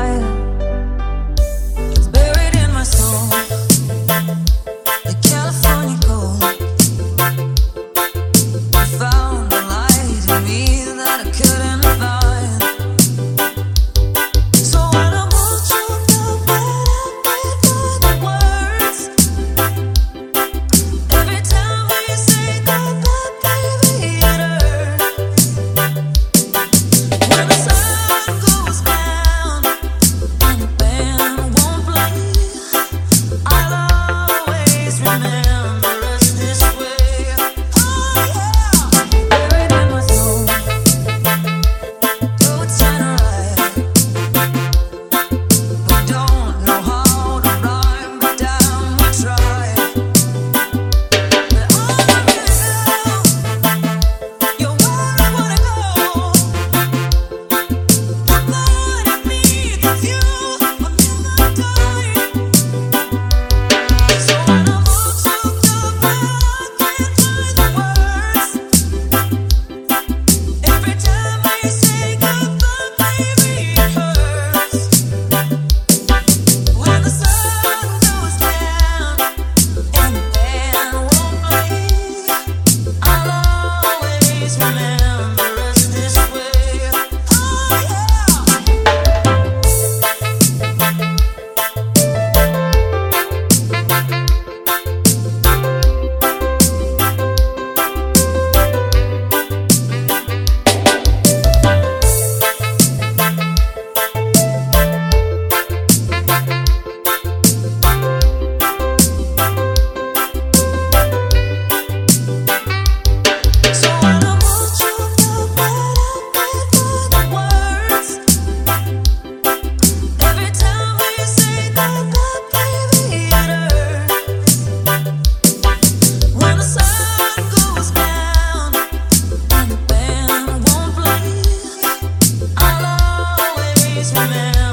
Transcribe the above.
爱了。these women.